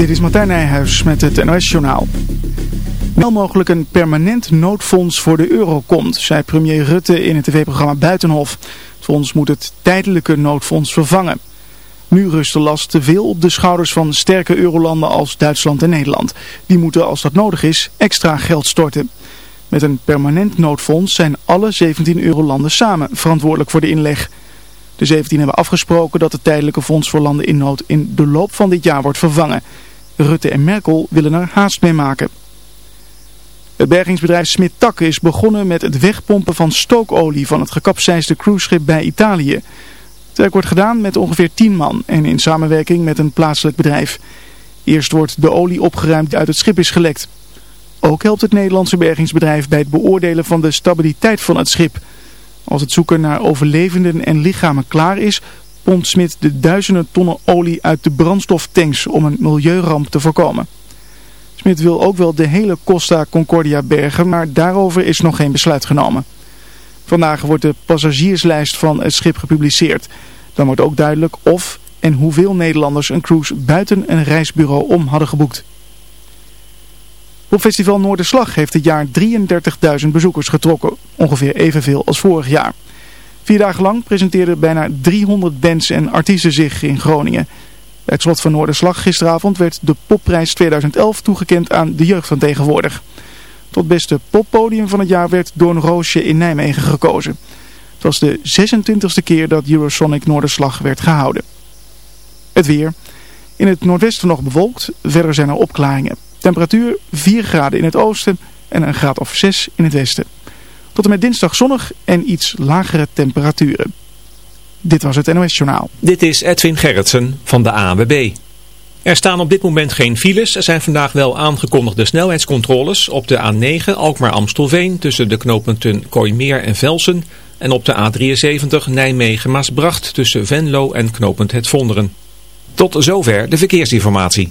Dit is Martijn Nijhuis met het NOS-journaal. Wel mogelijk een permanent noodfonds voor de euro komt, zei premier Rutte in het tv-programma Buitenhof. Het fonds moet het tijdelijke noodfonds vervangen. Nu rust de last te veel op de schouders van sterke eurolanden als Duitsland en Nederland. Die moeten, als dat nodig is, extra geld storten. Met een permanent noodfonds zijn alle 17 eurolanden samen verantwoordelijk voor de inleg. De 17 hebben afgesproken dat het tijdelijke fonds voor landen in nood in de loop van dit jaar wordt vervangen. Rutte en Merkel willen er haast mee maken. Het bergingsbedrijf Smit Takke is begonnen met het wegpompen van stookolie van het gekapseisde cruiseschip bij Italië. Het werk wordt gedaan met ongeveer 10 man en in samenwerking met een plaatselijk bedrijf. Eerst wordt de olie opgeruimd die uit het schip is gelekt. Ook helpt het Nederlandse bergingsbedrijf bij het beoordelen van de stabiliteit van het schip. Als het zoeken naar overlevenden en lichamen klaar is, pompt Smit de duizenden tonnen olie uit de brandstoftanks om een milieuramp te voorkomen. Smit wil ook wel de hele Costa Concordia bergen, maar daarover is nog geen besluit genomen. Vandaag wordt de passagierslijst van het schip gepubliceerd. Dan wordt ook duidelijk of en hoeveel Nederlanders een cruise buiten een reisbureau om hadden geboekt. Op festival Noorderslag heeft dit jaar 33.000 bezoekers getrokken, ongeveer evenveel als vorig jaar. Vier dagen lang presenteerden bijna 300 bands en artiesten zich in Groningen. Bij het slot van Noorderslag gisteravond werd de popprijs 2011 toegekend aan de jeugd van tegenwoordig. Tot beste poppodium van het jaar werd Doorn Roosje in Nijmegen gekozen. Het was de 26e keer dat Eurosonic Noorderslag werd gehouden. Het weer. In het noordwesten nog bewolkt, verder zijn er opklaringen. Temperatuur 4 graden in het oosten en een graad of 6 in het westen. Tot en met dinsdag zonnig en iets lagere temperaturen. Dit was het NOS Journaal. Dit is Edwin Gerritsen van de ANWB. Er staan op dit moment geen files. Er zijn vandaag wel aangekondigde snelheidscontroles op de A9 Alkmaar-Amstelveen tussen de knooppunten Kooimeer en Velsen. En op de A73 Nijmegen-Maasbracht tussen Venlo en knooppunt Het Vonderen. Tot zover de verkeersinformatie.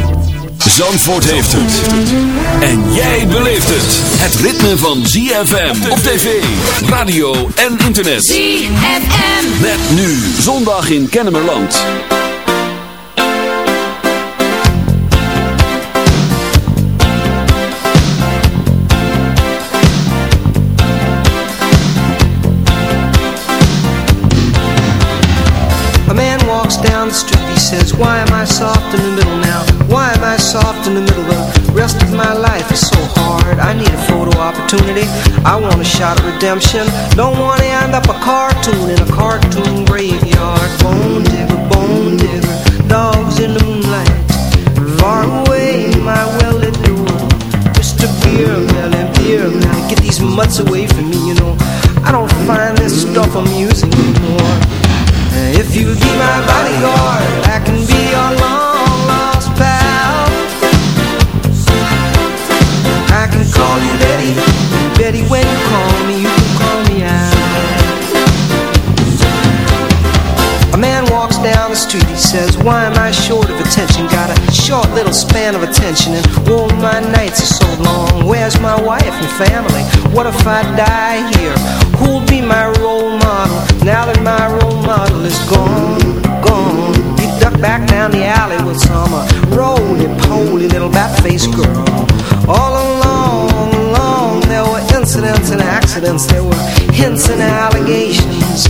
Zandvoort heeft het. En jij beleeft het. Het ritme van ZFM op tv, radio en internet. ZFM. Met nu zondag in Kennemerland. A man walks down the street, he says, Why am I soft in the middle now? Why am I soft in the middle? The rest of my life is so hard. I need a photo opportunity. I want a shot of redemption. Don't want to end up a cartoon in a cartoon graveyard. Bone digger, bone digger, dogs in the moonlight. Far away, my well-lit door. Mr. Beer Melly, Beer Melly, get these mutts away from me, you know. I don't find this stuff amusing anymore. If you be my bodyguard, Why am I short of attention? Got a short little span of attention, and oh, my nights are so long. Where's my wife and family? What if I die here? Who'll be my role model now that my role model is gone? Gone. He ducked back down the alley with some roly-poly little bat-faced girl. All along, along, there were incidents and accidents, there were hints and allegations.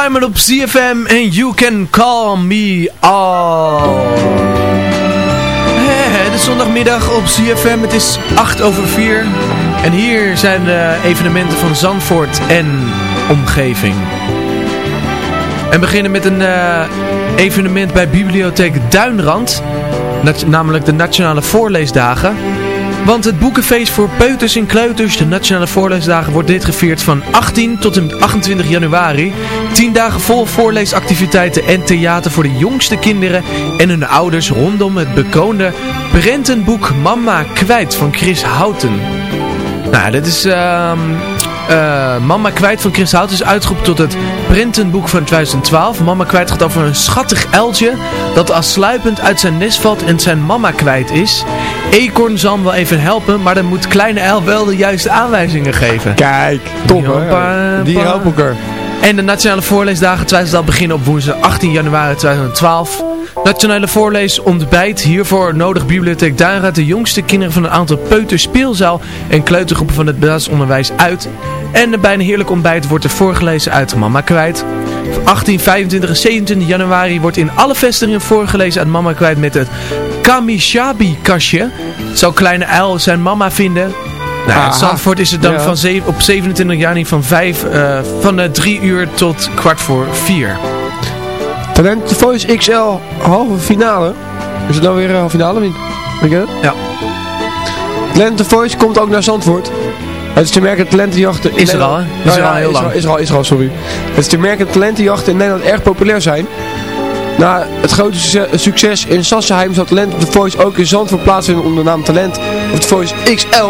Simon op CFM en You Can Call Me All. Het is zondagmiddag op CFM, het is 8 over 4. En hier zijn de evenementen van Zandvoort en omgeving. En beginnen met een eh, evenement bij Bibliotheek Duinrand. namelijk de Nationale Voorleesdagen. Want het boekenfeest voor peuters en kleuters, de Nationale Voorleesdagen, wordt dit gevierd van 18 tot en met 28 januari. 10 dagen vol voorleesactiviteiten en theater voor de jongste kinderen en hun ouders rondom het bekroonde prentenboek Mama Kwijt van Chris Houten. Nou, dit is... ehm, eh, Mama Kwijt van Chris Hout is uitgeroepen tot het prentenboek van 2012. Mama Kwijt gaat over een schattig uiltje dat als sluipend uit zijn nest valt en zijn mama kwijt is. Eekhoorn zal hem wel even helpen, maar dan moet kleine uil wel de juiste aanwijzingen geven. Kijk, top hè. Die helpen elkaar. En de Nationale Voorleesdagen 2012 beginnen op woensdag 18 januari 2012. Nationale Voorleesontbijt. Hiervoor nodig Bibliotheek Duinraad de jongste kinderen van een aantal peuter speelzaal en kleutergroepen van het basisonderwijs uit. En bij een heerlijk ontbijt wordt er voorgelezen uit Mama Kwijt. 18, 25 en 27 januari wordt in alle vestigingen voorgelezen uit Mama Kwijt met het Kamishabi-kastje. Zal kleine uil zijn mama vinden? Nou, in. Zandvoort is het dan Ja. van op 27 januari van, 5, eh, van eh, 3 uur tot kwart voor 4. Talent The Voice XL halve finale. Is het nou weer een halve finale of niet? Weet je dat? Ja. Talent The Voice komt ook naar Zandvoort. Het is te merken dat talentenjachten in Is er Nederland- al, hè? Is er Nou al heel lang. Is er al, is er al, sorry. Het is te merken talentenjachten in Nederland erg populair zijn. Na het grote succes- succes in Sassenheim zal Talent The Voice ook in Zandvoort plaatsvinden onder de naam Talent of The Voice XL.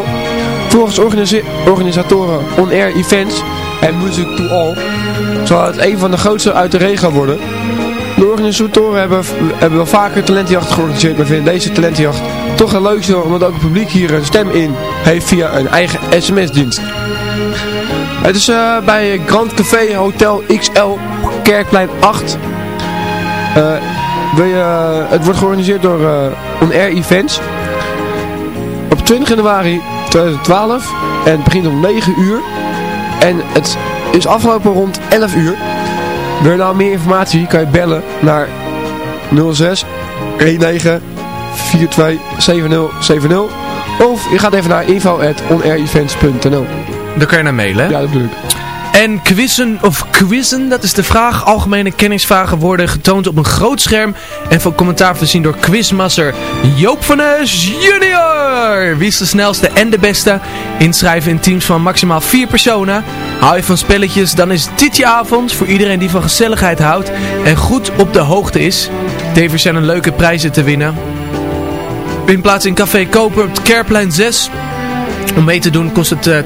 Volgens organisa- organisatoren On Air Events en Music to All zal het een van de grootste uit de regio worden. De organisatoren hebben, hebben wel vaker talentenjachten georganiseerd, maar vinden deze talentenjacht toch het leukste omdat ook het publiek hier een stem in heeft via een eigen sms-dienst. Het is eh, bij Grand Café Hotel XL Kerkplein 8. Eh, je, het wordt georganiseerd door eh, On Air Events. Op 20 januari 2012 en het begint om 9 uur. En het is afgelopen rond 11 uur. Wil je nou meer informatie, kan je bellen naar 06 19 42 70 70. Of je gaat even naar info at onairevents.nl Daar kan je naar mailen. hè? Ja, dat bedoel ik. En quizzen of quizzen, dat is de vraag. Algemene kennisvragen worden getoond op een groot scherm en van commentaar voorzien door quizmaster Joop van Nes junior. Wie is de snelste en de beste? Inschrijven in teams van maximaal vier personen. Hou je van spelletjes, dan is dit je avond voor iedereen die van gezelligheid houdt en goed op de hoogte is. Tevens zijn leuke prijzen te winnen. in plaats in Café Koper op Kerplein 6. Om mee te doen kost het eh 2,50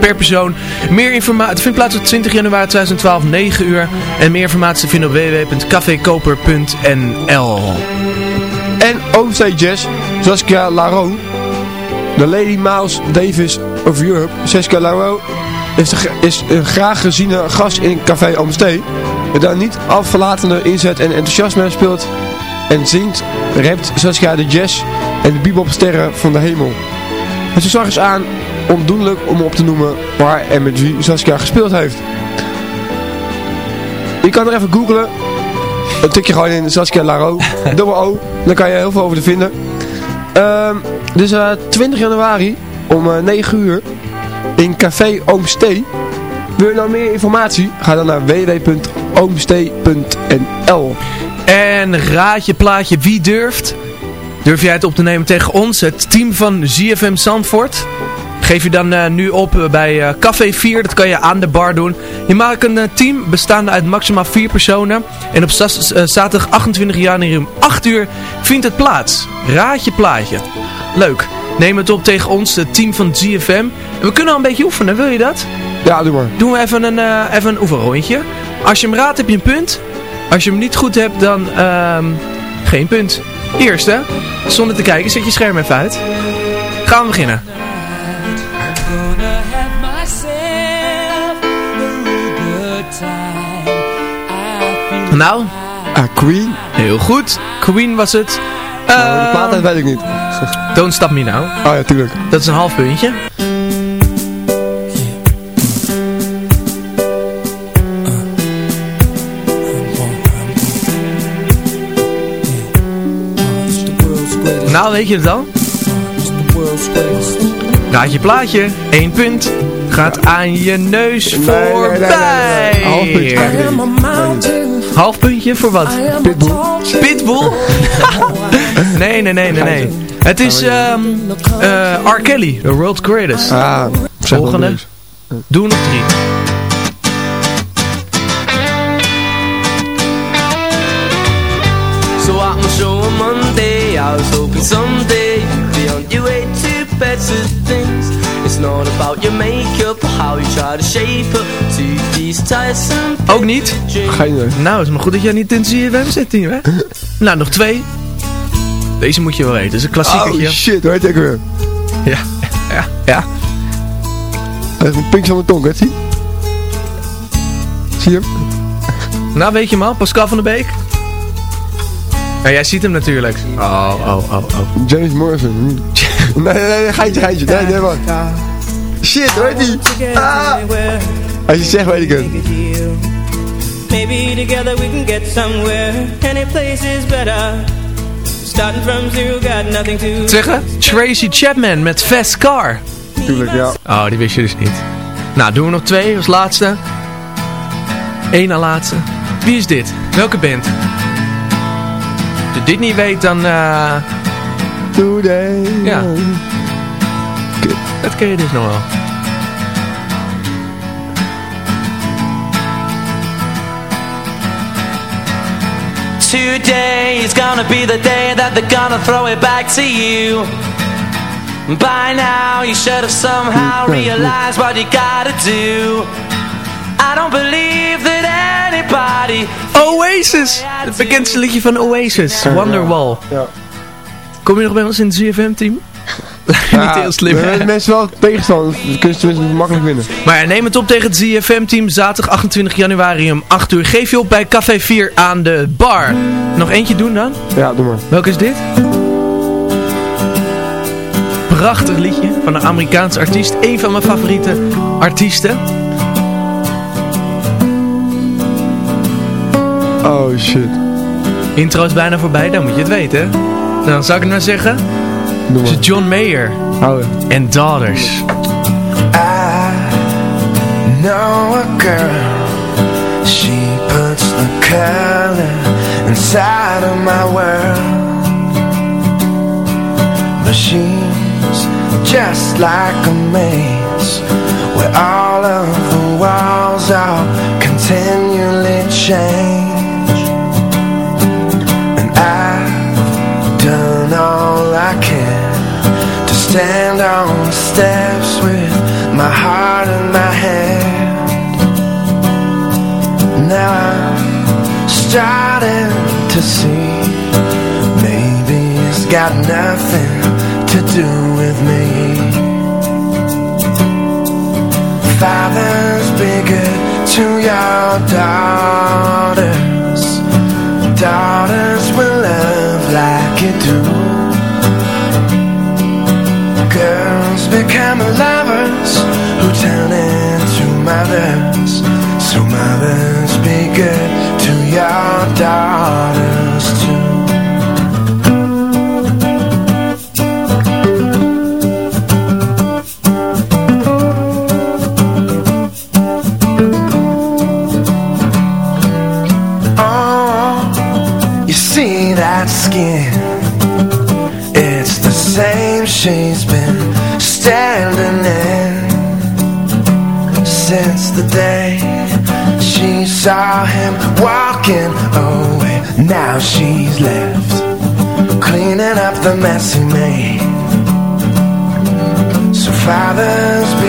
per persoon. Meer informatie, vindt plaats op 20 januari 2012, 9 uur. En meer informatie te vinden op www.cafekoper.nl En Oomstee Jazz, Saskia Laro. De Lady Mouse Davis of Europe. Saskia Laro is, is een graag geziene gast in Café Oomstee. Met een niet afverlatende inzet en enthousiasme speelt en zingt, rapt Saskia de jazz en de bebopsterren van de hemel. Het zag is aan ondoenlijk om op te noemen waar wie Saskia gespeeld heeft. Je kan er even googlen. Dan tik je gewoon in Saskia Laro, dubbel O. Dan kan je heel veel over te vinden. Ehm, dus eh 20 januari om eh, 9 uur in Café Oomstee. Wil je nou meer informatie? Ga dan naar www.oomstee.nl En raad je plaatje wie durft. Durf jij het op te nemen tegen ons, het team van ZFM Zandvoort? Geef je dan eh, nu op eh, bij eh, Café 4, dat kan je aan de bar doen. Je maakt een team bestaande uit maximaal 4 personen. En op zaterdag 28 januari om 8 uur vindt het plaats. Raad je plaatje. Leuk. Neem het op tegen ons, het team van ZFM. En we kunnen al een beetje oefenen, wil je dat? Ja, doe maar. Doen we even een, even een oefenrondje. Als je hem raadt heb je een punt. Als je hem niet goed hebt dan ehm, geen punt. Eerste, zonder te kijken, zet je scherm even uit. Gaan we beginnen. Nou, Ah, Queen. heel goed. Queen was het. Nou, de Ehm, plaat uit weet ik niet. Don't Stop Me Now. Oh ja, tuurlijk. Dat is een half puntje. Weet je het dan? Raad je plaatje. Eén punt. Gaat aan je neus nee, nee, voorbij. nee. Half puntje. Half puntje voor wat? Pitbull. Pitbull? nee, nee, nee, nee, nee. Het is ehm eh, R. Kelly, The World's Greatest. Ah, Volgende. Doe nog drie. I was hoping someday you'd be on your way to better things. It's not about your makeup or how you try to shape up to these tiresome Ook niet? Geen idee. Nou, het is maar goed dat jij niet in het CFM zit, team, hè? nou, nog twee. Deze moet je wel weten. Dat is een klassiekertje. Oh shit, hoe heet ik weer? ja, ja, ja. Hij heeft een pink van de tong, hè? Zie Zie je hem? Nou, weet je hem al? Pascal van der Beek? Ja, jij ziet hem natuurlijk. Oh, oh, oh, oh. James Morrison. nee, nee, nee, geintje, geintje. Nee, nee, man. Shit, heet die? Ah. Als je zegt, weet ik het. Maybe together we can get somewhere. Any place is better. Starting from zero, got nothing to. Zeggen? Tracy Chapman met Fast Car. Tuurlijk, ja. Oh, die wist je dus niet. Nou, doen we nog twee als laatste. Eén na laatste. Wie is dit? Welke band? Je dit niet weet, dan... eh Today. Ja. dat ken je dus nog wel. Today is gonna be the day that they're gonna throw it back to you. By now, you should have somehow realized what you gotta do. I don't believe that anybody. Oasis! Het bekendste liedje van Oasis. Wonderwall. Ja. Kom je nog bij ons in het ZFM-team? niet heel slim. Hebben mensen wel tegenstand. Dan kunnen ze tenminste makkelijk winnen. Maar ja, neem het op tegen het ZFM-team. Zaterdag 28 januari om 8 uur. Geef je op bij Café 4 aan de bar. Nog eentje doen dan? Ja, doe maar. Welke is dit? Prachtig liedje van een Amerikaans artiest. Een van mijn favoriete artiesten. Oh shit. Intro is bijna voorbij, dan moet je het weten. hè? Dan zou ik het maar zeggen. Doe maar. John Mayer je. en Daughters. know a girl. She puts the color inside of my world. But she's just like a maze where all of the walls are continually change. Stand on the steps with my heart in my hand. Now I'm starting to see maybe it's got nothing to do with me. Fathers, be good to your daughters. Daughters will love like you do. Girls become lovers who turn into mothers. So mothers, be good to your daughters walking away. Now she's left cleaning up the mess he made. So fathers,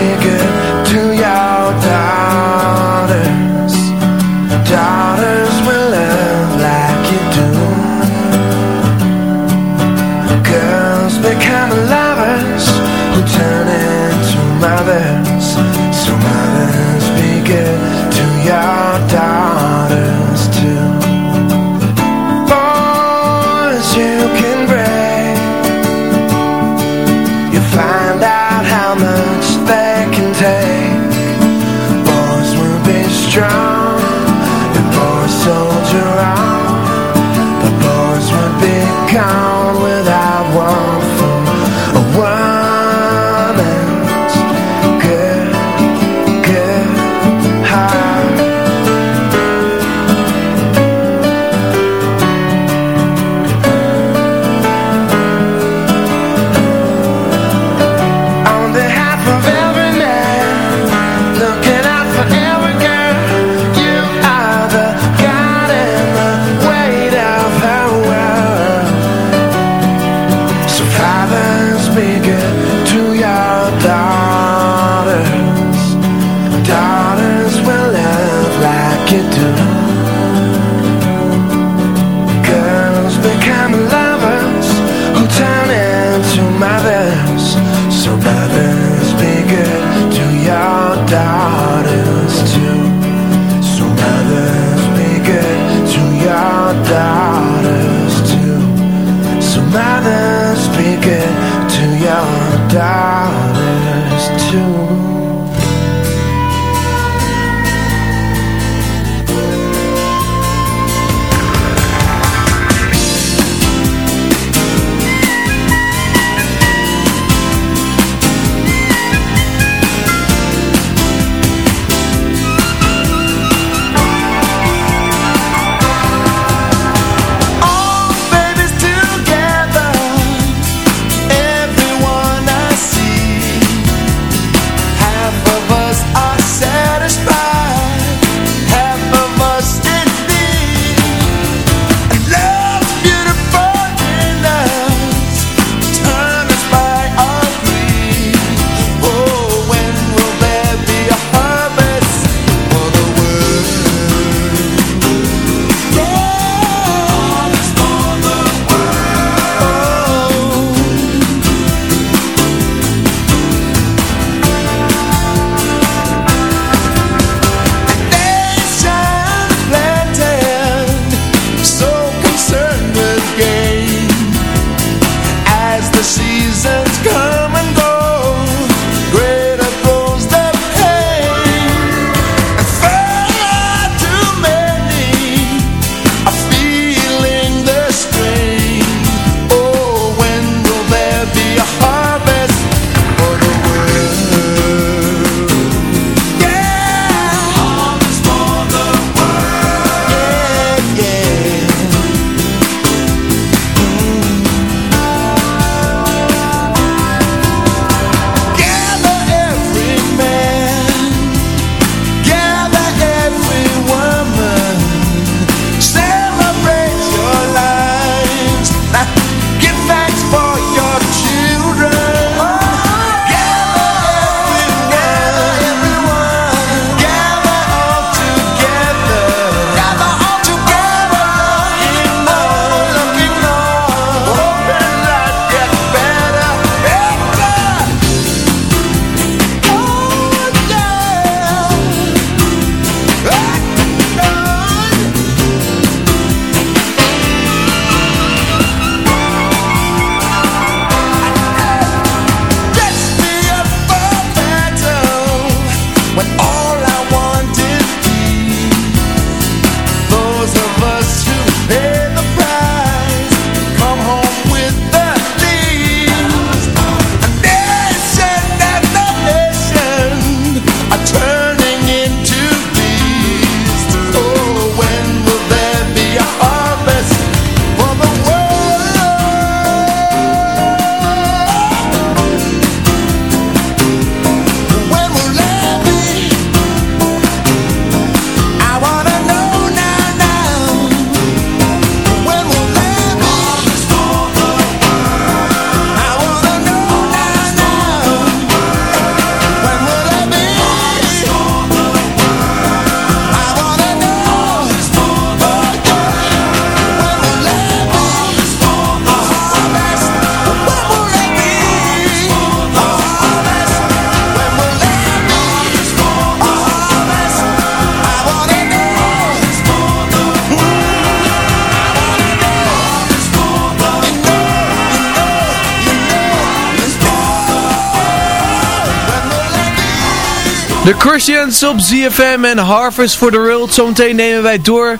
De Christians op ZFM en Harvest for the World. Zometeen nemen wij door.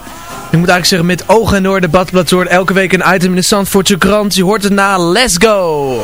Ik moet eigenlijk zeggen, met ogen en oor de badplaats elke week een item in de Zandvoortse krant. Je hoort het na. Let's go!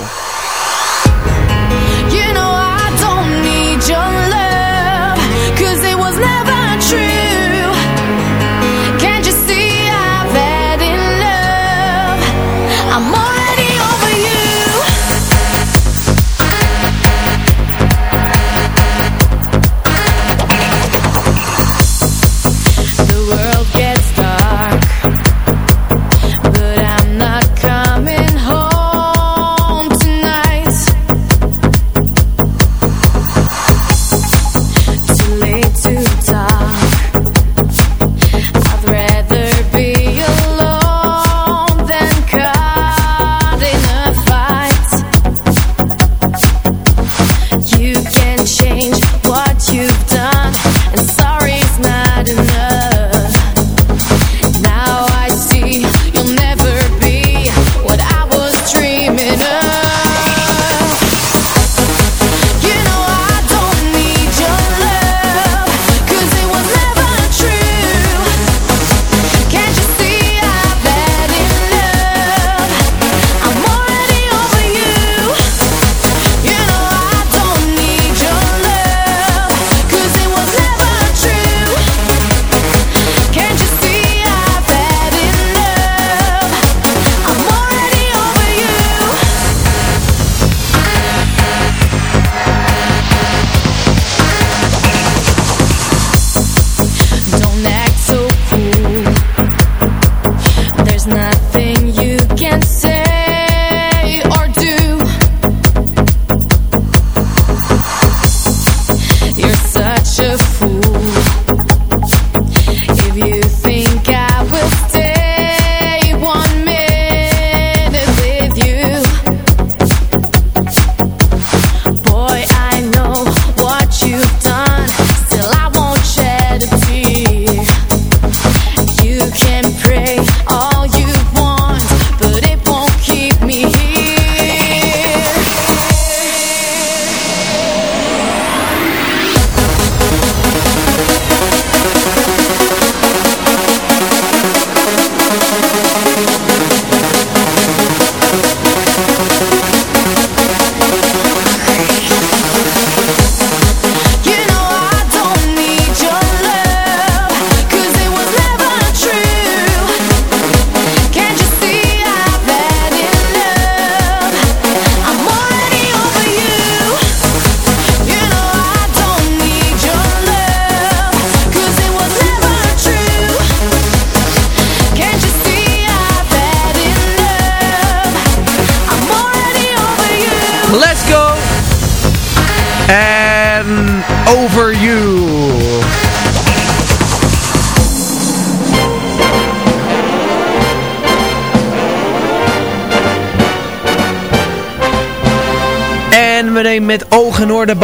we met oog en oor de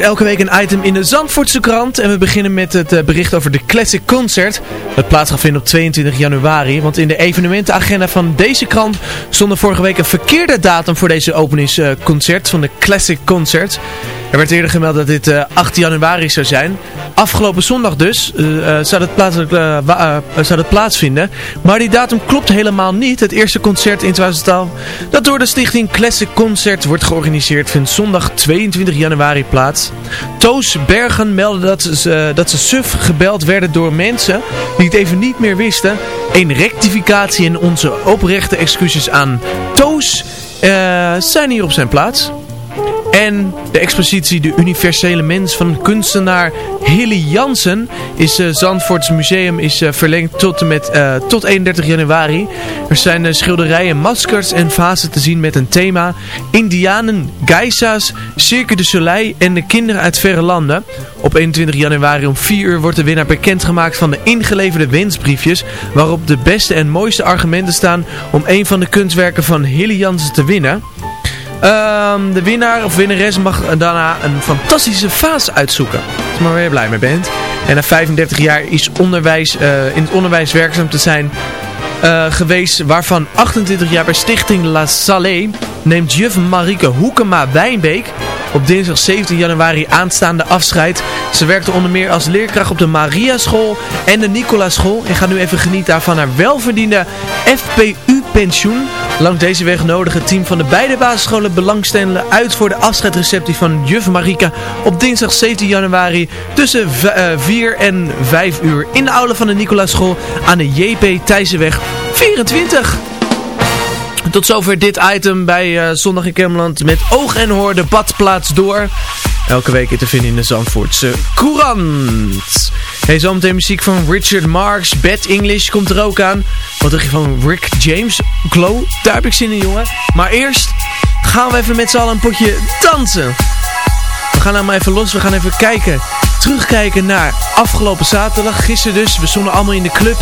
Elke week een item in de Zandvoortse krant. En we beginnen met het eh, bericht over de Classic Concert. Dat plaats gaat vinden op 22 januari. Want in de evenementenagenda van deze krant stond vorige week een verkeerde datum voor deze openingsconcert eh, van de Classic Concert. Er werd eerder gemeld dat dit 8 januari zou zijn. Afgelopen zondag dus zou, het plaatselijk, zou het plaatsvinden. Maar die datum klopt helemaal niet. Het eerste concert in 2012 dat door de stichting Classic Concert wordt georganiseerd vindt zondag 22 januari plaats. Toos Bergen meldde dat ze, dat ze suf gebeld werden door mensen die het even niet meer wisten. Een rectificatie en onze oprechte excuses aan Toos zijn hier op zijn plaats. En de expositie De Universele Mens van kunstenaar Hilly Jansen is uh, Zandvoorts museum is uh, verlengd tot, met, uh, tot 31 januari. Er zijn schilderijen, maskers en vazen te zien met een thema. Indianen, geisa's, Cirque du Soleil en de kinderen uit verre landen. Op 21 januari om 4 uur wordt de winnaar bekendgemaakt van de ingeleverde wensbriefjes. Waarop de beste en mooiste argumenten staan om een van de kunstwerken van Hilly Jansen te winnen. Um, de winnaar of winnares mag daarna een fantastische vaas uitzoeken. Als je maar je blij mee bent. En na 35 jaar is onderwijs, uh, in het onderwijs werkzaam te zijn uh, geweest. Waarvan 28 jaar bij Stichting La Salée neemt juf Marike Hoekema Wijnbeek op dinsdag 17 januari aanstaande afscheid. Ze werkte onder meer als leerkracht op de Maria School en de Nicola School. En gaat nu even genieten van haar welverdiende FPU-pensioen. Langs deze weg nodigen het team van de beide basisscholen belangstellenden uit voor de afscheidsreceptie van juf Marika op dinsdag 17 januari tussen 4 eh, en 5 uur in de aula van de Nicola School aan de JP Thijssenweg 24. Tot zover dit item bij uh, Zondag in Kemmerland met oog en hoor de badplaats door. Elke week te vinden in de Zandvoortse Courant. Hey, zometeen muziek van Richard Marx. Bad English komt er ook aan. Wat dacht je van Rick James? Glow? Daar heb ik zin in, jongen. Maar eerst gaan we even met z'n allen een potje dansen. We gaan nou maar even los. We gaan even kijken. Terugkijken naar afgelopen zaterdag. Gisteren dus. We stonden allemaal in de club.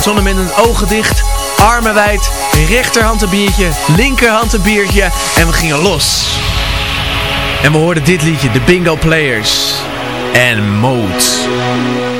Zonder met een ogen dicht. Armen wijd. Rechterhand een biertje. Linkerhand een biertje. En we gingen los. En we hoorden dit liedje. De Bingo Players. En Mode.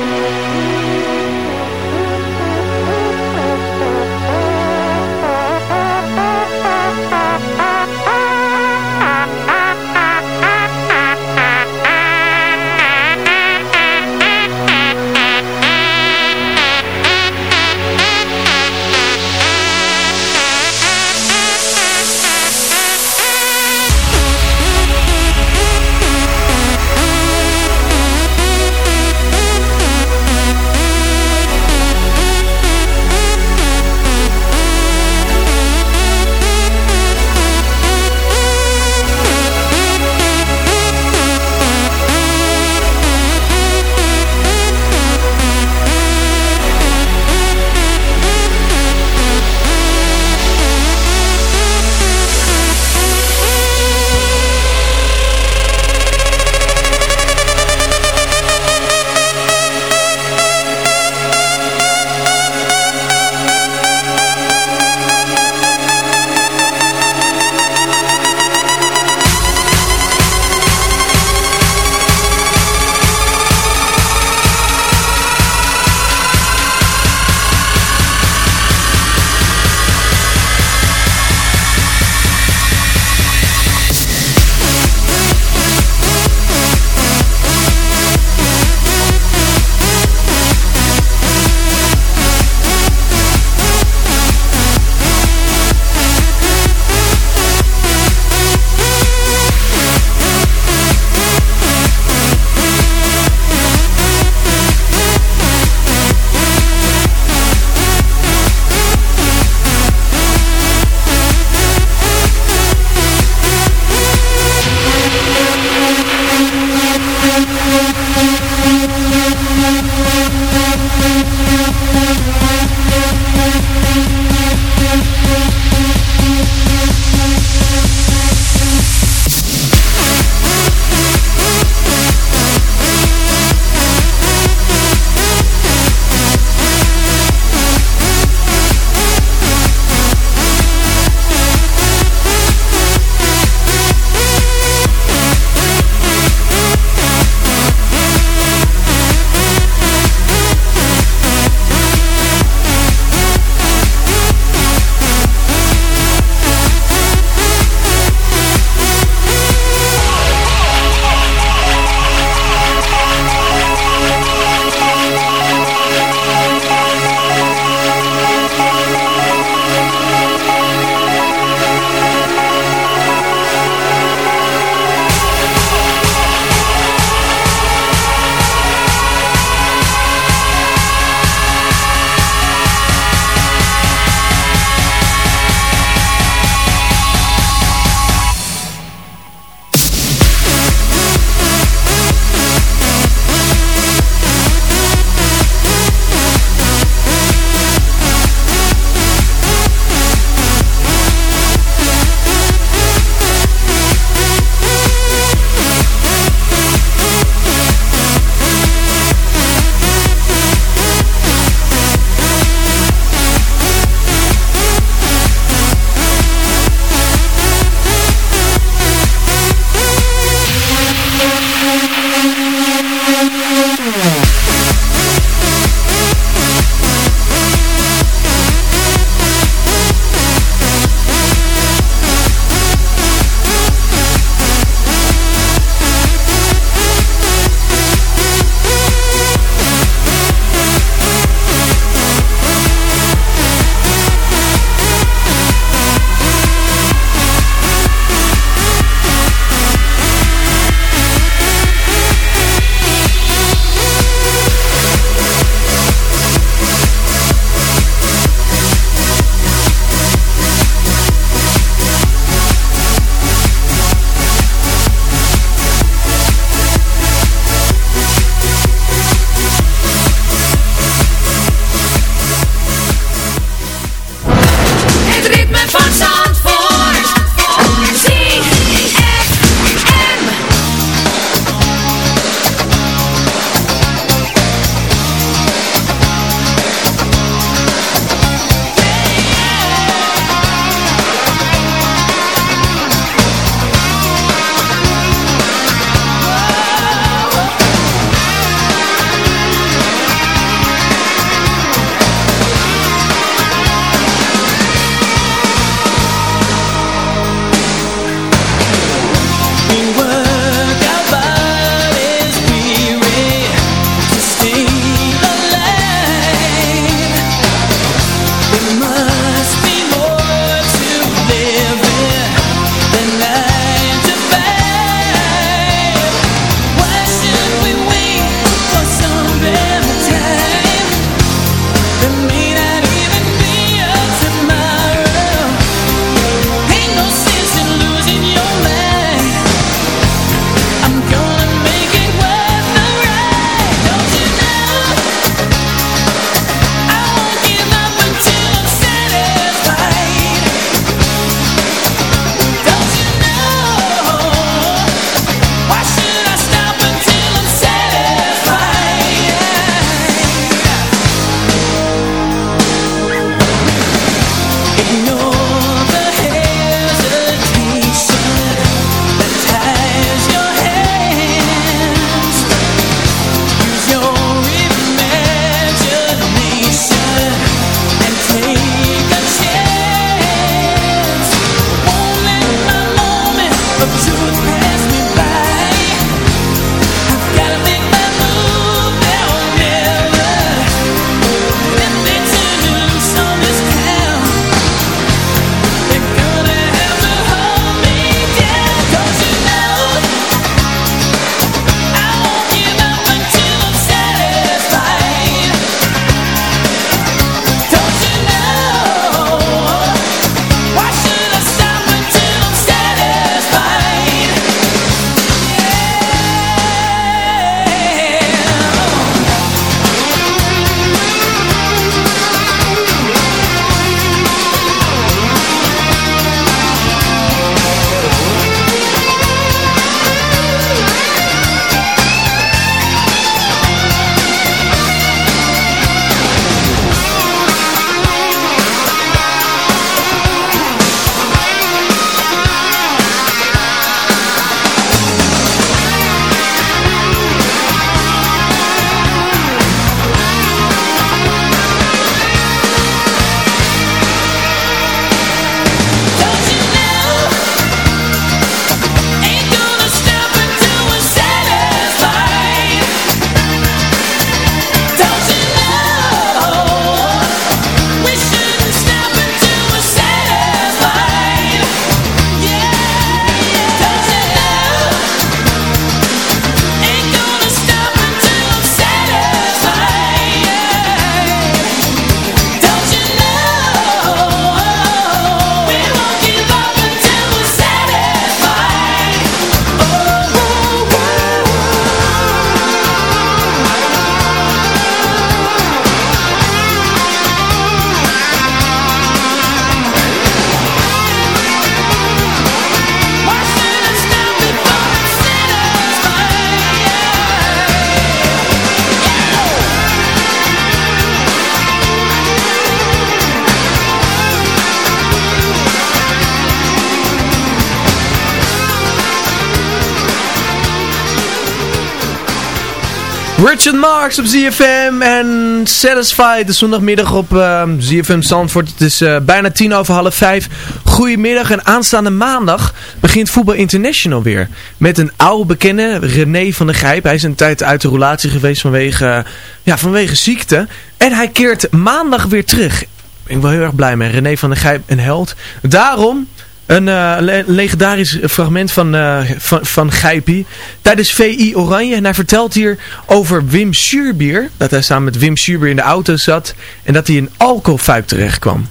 Richard Marks op ZFM en Satisfied de zondagmiddag op uh, ZFM Zandvoort. Het is uh, bijna tien over half vijf. Goedemiddag en aanstaande maandag begint Voetbal International weer. Met een oude bekende, René van der Grijp. Hij is een tijd uit de relatie geweest vanwege, ja, vanwege ziekte. En hij keert maandag weer terug. Ik ben wel heel erg blij mee. René van der Grijp, een held. Daarom een uh, le legendarisch fragment van, uh, van, van Gijpie tijdens VI Oranje. En hij vertelt hier over Wim Suurbier. Dat hij samen met Wim Suurbier in de auto zat. En dat hij in alcoholfuik terecht kwam.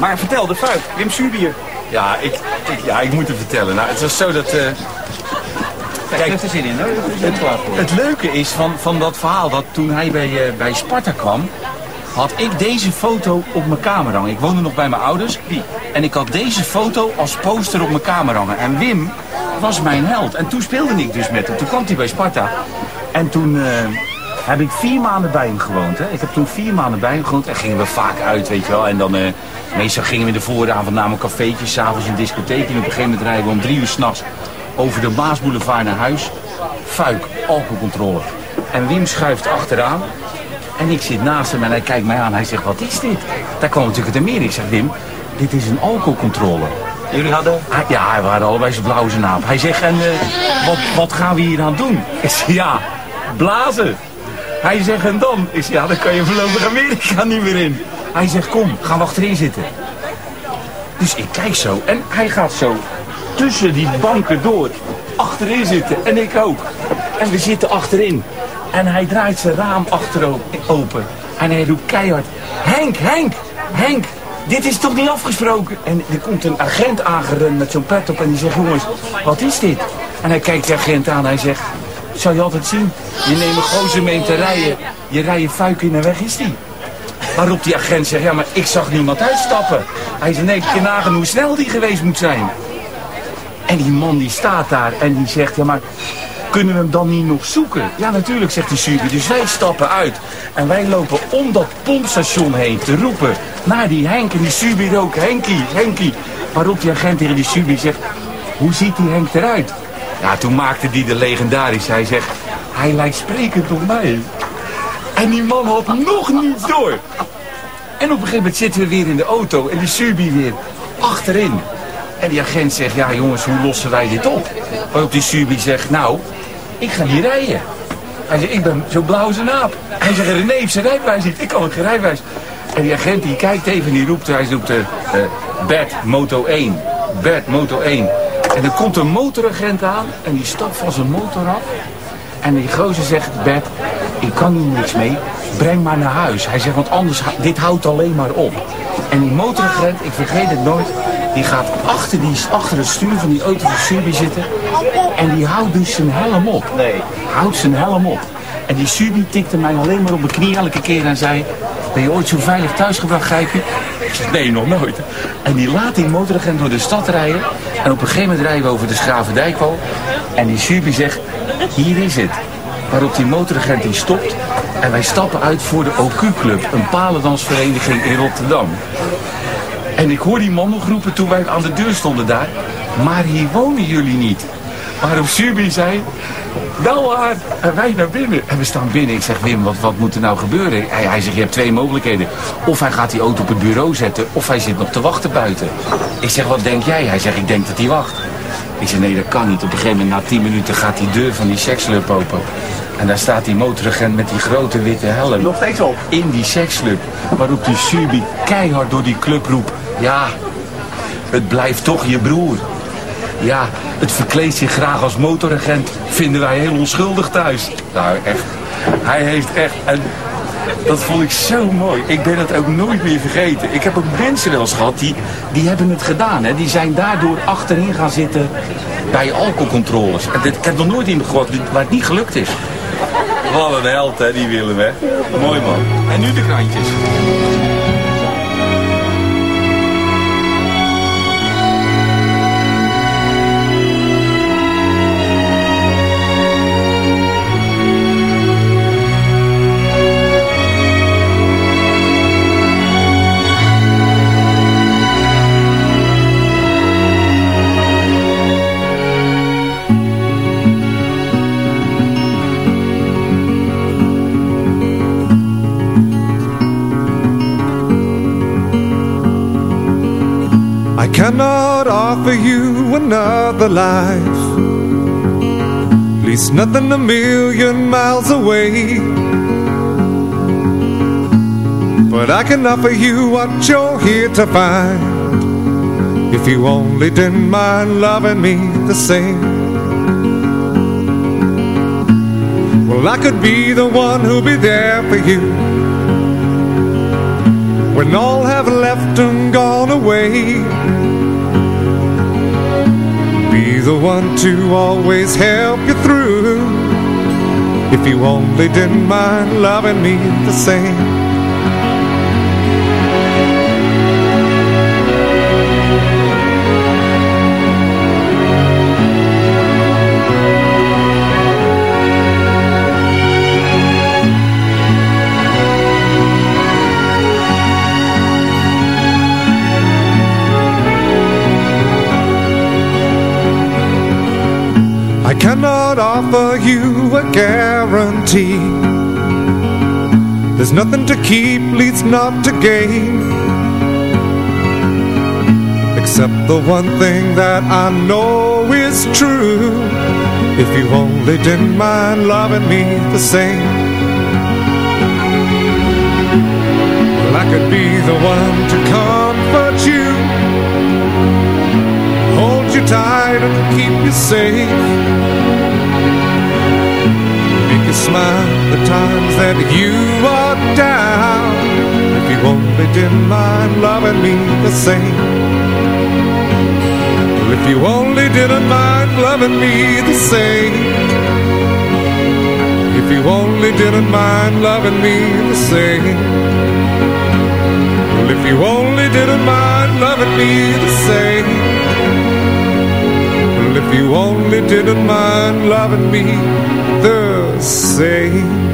Maar vertel, de fuik, Wim Suurbier. Ja ik, ik, ja, ik moet het vertellen. Nou, het was zo dat... Uh... Kijk, heeft er zin in, hè? Het, het, leuke is van, van dat verhaal dat toen hij bij, uh, bij Sparta kwam had ik deze foto op mijn kamer hangen. Ik woonde nog bij mijn ouders. En ik had deze foto als poster op mijn kamer hangen. En Wim was mijn held. En toen speelde ik dus met hem. Toen kwam hij bij Sparta. En toen uh, heb ik vier maanden bij hem gewoond. Hè. Ik heb toen vier maanden bij hem gewoond. En gingen we vaak uit, weet je wel. En dan, uh, meestal gingen we in de vooravond naar een cafeetje. S'avonds een discotheek. En op een gegeven moment rijden we om drie uur s'nachts over de Maasboulevard naar huis. Fuik, alcoholcontrole. En Wim schuift achteraan. En ik zit naast hem en hij kijkt mij aan. Hij zegt, wat is dit? Daar kwam natuurlijk het meer. Ik zeg, Wim, dit is een alcoholcontrole. Jullie hadden? Ja, we waren allebei zijn blauwe naap. Hij zegt, en uh, wat, wat gaan we hier aan doen? Ik zeg, ja, blazen. Hij zegt, en dan? Ik zeg, ja, dan kan je voorlopig Amerika niet meer in. Hij zegt, kom, gaan we achterin zitten. Dus ik kijk zo en hij gaat zo tussen die banken door achterin zitten. En ik ook. En we zitten achterin. En hij draait zijn raam achteropen open. En hij roept keihard, Henk, Henk, Henk, dit is toch niet afgesproken? En er komt een agent aangerend met zo'n pet op en die zegt, jongens, wat is dit? En hij kijkt de agent aan en hij zegt, zou je altijd zien, je neemt een gozer mee te rijden, je rijdt je fuik in en weg is die. Waarop die agent zegt, ja maar ik zag niemand uitstappen. Hij zegt, nee, je nagaan hoe snel die geweest moet zijn. En die man die staat daar en die zegt, ja maar kunnen we hem dan niet nog zoeken? Ja, natuurlijk, zegt die Subi. Dus wij stappen uit. En wij lopen om dat pompstation heen te roepen naar die Henk. En die Subi ook, Henkie, Henkie. Waarop die agent tegen die Subi zegt, hoe ziet die Henk eruit? Ja, toen maakte die de legendarisch. Hij zegt, hij lijkt sprekend op mij. En die man had nog niet door. En op een gegeven moment zitten we weer in de auto en die Subi weer achterin. En die agent zegt, ja jongens, hoe lossen wij dit op? Waarop die Subi zegt, nou, ik ga niet rijden. Hij zegt, ik ben zo blauw als een naap. Hij zegt, René heeft zijn rijbewijs niet. Ik kan ook geen rijbewijs. En die agent die kijkt even en die roept, hij roept, uh, Bert, Moto 1. Bert, Moto 1. En er komt een motoragent aan en die stapt van zijn motor af. En die gozer zegt, Bert, ik kan hier niks mee. Breng maar naar huis. Hij zegt, want anders, dit houdt alleen maar op. En die motoragent, ik vergeet het nooit, die gaat achter, die, achter het stuur van die auto van Subi zitten. En die houdt dus zijn helm op. Nee. Houdt zijn helm op. En die Subi tikte mij alleen maar op mijn knie elke keer en zei... Ben je ooit zo veilig thuisgebracht, Gijpje? Nee, nog nooit. En die laat die motoragent door de stad rijden. En op een gegeven moment rijden we over de Schravendijkwal. En die Subi zegt, hier is het. Waarop die motoragent die stopt. En wij stappen uit voor de OQ-club, een palendansvereniging in Rotterdam. En ik hoor die man nog toen wij aan de deur stonden daar. Maar hier wonen jullie niet. Waarop Subi zei, wel waar, en wij naar binnen. En we staan binnen. Ik zeg, Wim, wat, wat moet er nou gebeuren? Hij, hij zegt, je hebt twee mogelijkheden. Of hij gaat die auto op het bureau zetten, of hij zit nog te wachten buiten. Ik zeg, wat denk jij? Hij zegt, ik denk dat hij wacht. Ik zeg, nee, dat kan niet. Op een gegeven moment, na tien minuten, gaat die deur van die seksclub open. En daar staat die motoragent met die grote witte helm. Nog steeds op. In die seksclub. Waarop die Subi keihard door die club roept. Ja, het blijft toch je broer. Ja, het verkleedt zich graag als motoragent. Vinden wij heel onschuldig thuis. Nou, echt. Hij heeft echt... En dat vond ik zo mooi. Ik ben het ook nooit meer vergeten. Ik heb ook mensen wel eens gehad die, die hebben het gedaan. Hè. Die zijn daardoor achterin gaan zitten bij alcoholcontroles. En dit, ik heb nog nooit iemand gehoord waar het niet gelukt is. Wat een held, hè, die Willem, hè. Mooi, man. En nu de krantjes. Cannot offer you another life. At least nothing a million miles away. But I can offer you what you're here to find. If you only didn't mind loving me the same. Well, I could be the one who'll be there for you. When all have left and gone away Be the one to always help you through. If you only didn't mind loving me the same offer you a guarantee. There's nothing to keep, leads not to gain. Except the one thing that I know is true. If you only didn't mind loving me the same. Well, I could be the one to comfort you. Hold you tight and keep you safe Make you smile the times that you are down. If you only didn't mind loving me the same. Well, if you only didn't mind loving me the same. If you only didn't mind loving me the same. Well, if you only didn't mind loving me the same. Well, if you only didn't mind loving me the say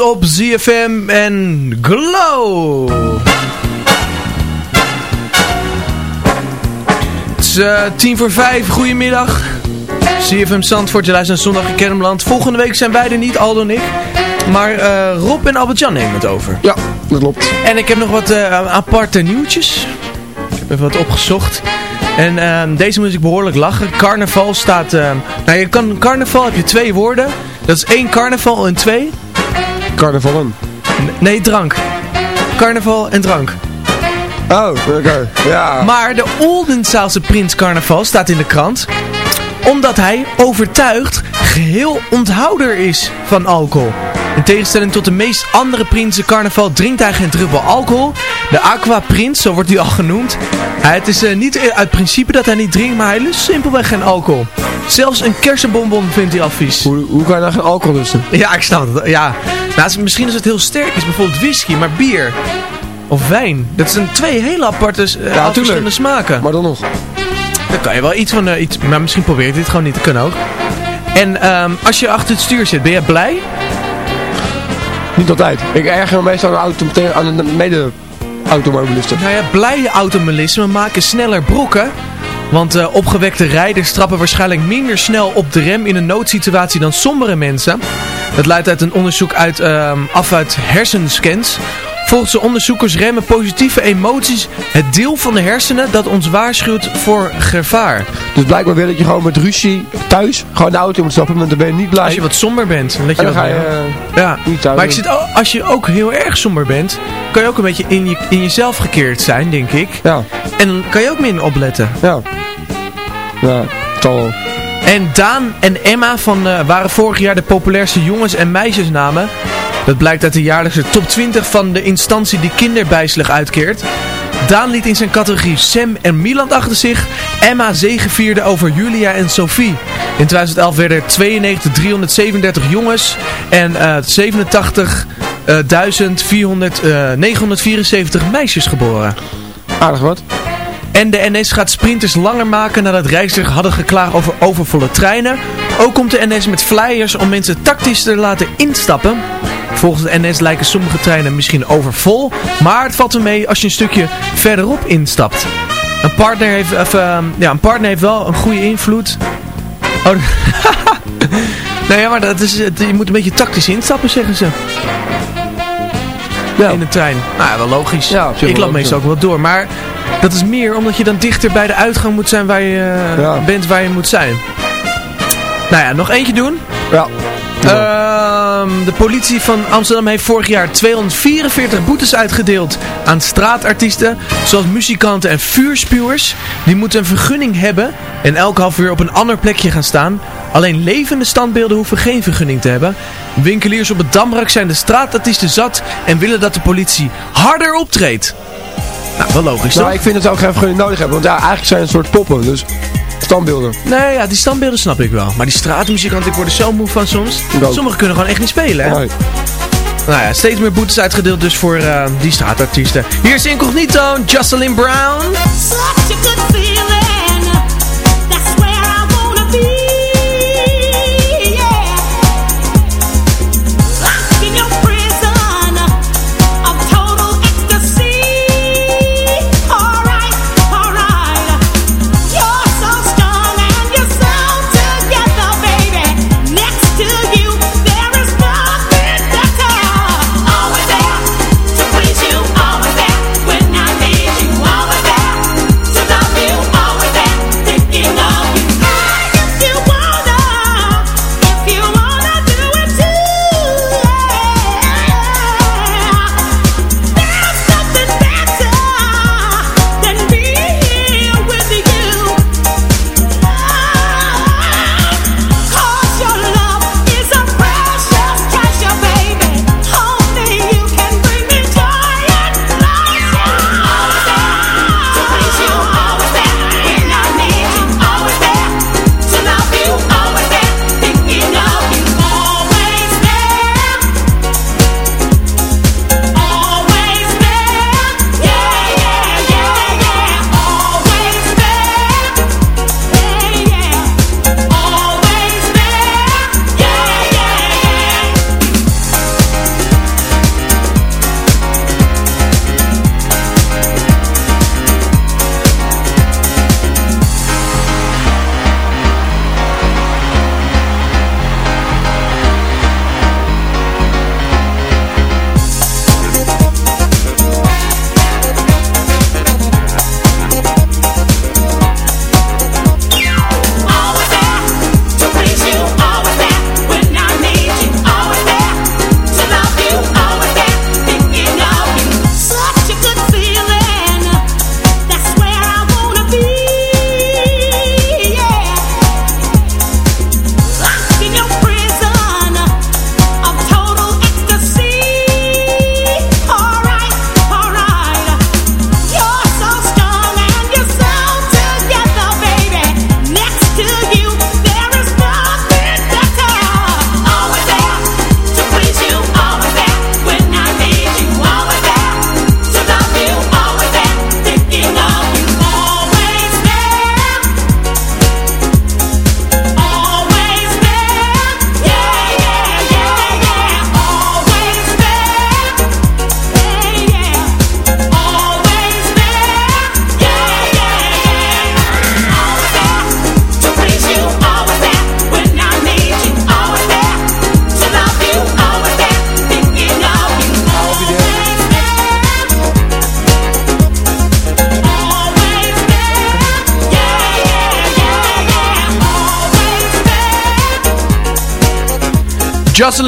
Op ZFM en Glow. Het is eh, tien voor vijf, goedemiddag. ZFM Zandvoort, je luistert Zondag in Kermland. Volgende week zijn wij er niet, Aldo en ik. Maar eh, Rob en Albert-Jan nemen het over. Ja, dat klopt. En ik heb nog wat eh, aparte nieuwtjes. Ik heb even wat opgezocht. En ehm, deze moet ik behoorlijk lachen. Carnaval staat... ehm, nou, je kan, carnaval heb je twee woorden. Dat is één carnaval en twee... Carnavalen. Nee, drank. Carnaval en drank. Oh, oké. Ja. Maar de Oldenzaalse prins carnaval staat in de krant. Omdat hij overtuigd geheel onthouder is van alcohol. In tegenstelling tot de meest andere prinsen carnaval drinkt hij geen druppel alcohol. De Aqua Prins, zo wordt hij al genoemd. Het is eh, niet uit principe dat hij niet drinkt, maar hij lust simpelweg geen alcohol. Zelfs een kersenbonbon vindt hij al vies. Hoe, hoe kan je nou geen alcohol lusten? Ja, ik snap het. Ja. Nou, misschien als het heel sterk is, bijvoorbeeld whisky, maar bier of wijn. Dat zijn twee hele aparte, eh, verschillende smaken. Maar dan nog. Dan kan je wel iets van, eh, iets, maar misschien probeer je dit gewoon niet, dat kan ook. En ehm, als je achter het stuur zit, ben je blij? Niet altijd. Ik erger me meestal aan de, aan de mede-automobilisten. Nou ja, blije automobilisme maken sneller brokken. Want eh, opgewekte rijders trappen waarschijnlijk minder snel op de rem in een noodsituatie dan sombere mensen. Dat luidt uit een onderzoek uit, ehm, af uit hersenscans. Volgens de onderzoekers remmen positieve emoties het deel van de hersenen dat ons waarschuwt voor gevaar. Dus blijkbaar wil dat je gewoon met ruzie thuis gewoon de auto moet stappen, want dan ben je niet blij. Als je wat somber bent, dan je dan ga je, op. ja. niet thuis Maar ik zit, als je ook heel erg somber bent, kan je ook een beetje in, je, in jezelf gekeerd zijn, denk ik. Ja. En dan kan je ook minder opletten. Ja. Ja, wel. En Daan en Emma van, eh, waren vorig jaar de populairste jongens- en meisjesnamen. Dat blijkt uit de jaarlijkse top 20 van de instantie die kinderbijslag uitkeert. Daan liet in zijn categorie Sam en Milan achter zich. Emma zegevierde over Julia en Sophie. In 2011 werden er 92.337 jongens en 87.974 meisjes geboren. Aardig wat. En de NS gaat sprinters langer maken nadat reizigers hadden geklaagd over overvolle treinen. Ook komt de NS met flyers om mensen tactisch te laten instappen. Volgens de NS lijken sommige treinen misschien overvol, maar het valt er mee als je een stukje verderop instapt. Een partner heeft, ehm, ja, een partner heeft wel een goede invloed. Oh, nou ja, maar dat is, je moet een beetje tactisch instappen, zeggen ze. In de trein. Nou ja, wel logisch. Ja, Ik loop logisch, meestal ook wel door. Maar dat is meer omdat je dan dichter bij de uitgang moet zijn waar je eh, Ja. bent waar je moet zijn. Nou ja, nog eentje doen. Ja. Ehm, de politie van Amsterdam heeft vorig jaar 244 boetes uitgedeeld aan straatartiesten, zoals muzikanten en vuurspuwers. Die moeten een vergunning hebben en elk half uur op een ander plekje gaan staan. Alleen levende standbeelden hoeven geen vergunning te hebben. Winkeliers op het Damrak zijn de straatartiesten zat en willen dat de politie harder optreedt. Nou, wel logisch Nou, toch? ik vind dat ze ook geen vergunning nodig hebben, want ja, eigenlijk zijn het een soort poppen, dus standbeelden. Nee, ja, die standbeelden snap ik wel. Maar die straatmuzikanten, ik word er zo moe van soms. Sommigen kunnen gewoon echt niet spelen, hè? Nee. Nou ja, steeds meer boetes uitgedeeld dus voor eh, die straatartiesten. Hier is Incognito, Jocelyn Brown. Such a good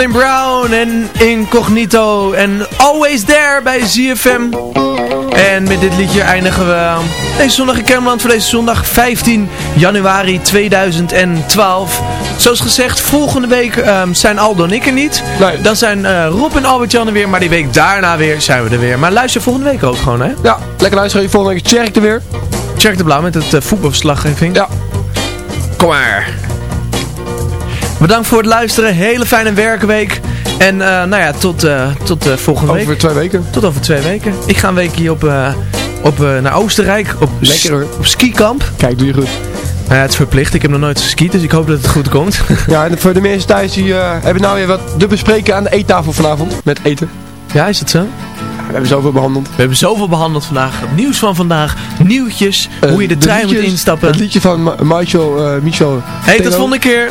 Jocelyn Brown en Incognito en Always There bij ZFM. En met dit liedje eindigen we deze zondag in Kermeland voor deze zondag 15 januari 2012. Zoals gezegd, volgende week ehm, zijn Aldo en ik er niet. Dan zijn eh, Rob en Albert-Jan er weer, maar die week daarna weer zijn we er weer. Maar luister volgende week ook gewoon, hè? Ja, lekker luisteren. Volgende week Tjerk er weer. Tjerk de Blauw met het uh, voetbalverslaggeving. Ja. Kom maar. Bedankt voor het luisteren. Hele fijne werkweek. En uh, nou ja, tot, uh, tot uh, volgende over week. Over twee weken. Tot over twee weken. Ik ga een weekje op, op, naar Oostenrijk. Op, Lekker hoor. Op skikamp. Kijk, doe je goed. Nou ja, het is verplicht. Ik heb nog nooit geskiet, dus ik hoop dat het goed komt. ja, en voor de mensen thuis die hebben nou weer wat te bespreken aan de eettafel vanavond. Met eten. Ja, is het zo? We hebben zoveel behandeld. We hebben zoveel behandeld vandaag. Het nieuws van vandaag. Nieuwtjes. hoe je de, de trein liedjes, moet instappen. Het liedje van Ma Michael. Michel. Hé, hey, tot volgende keer.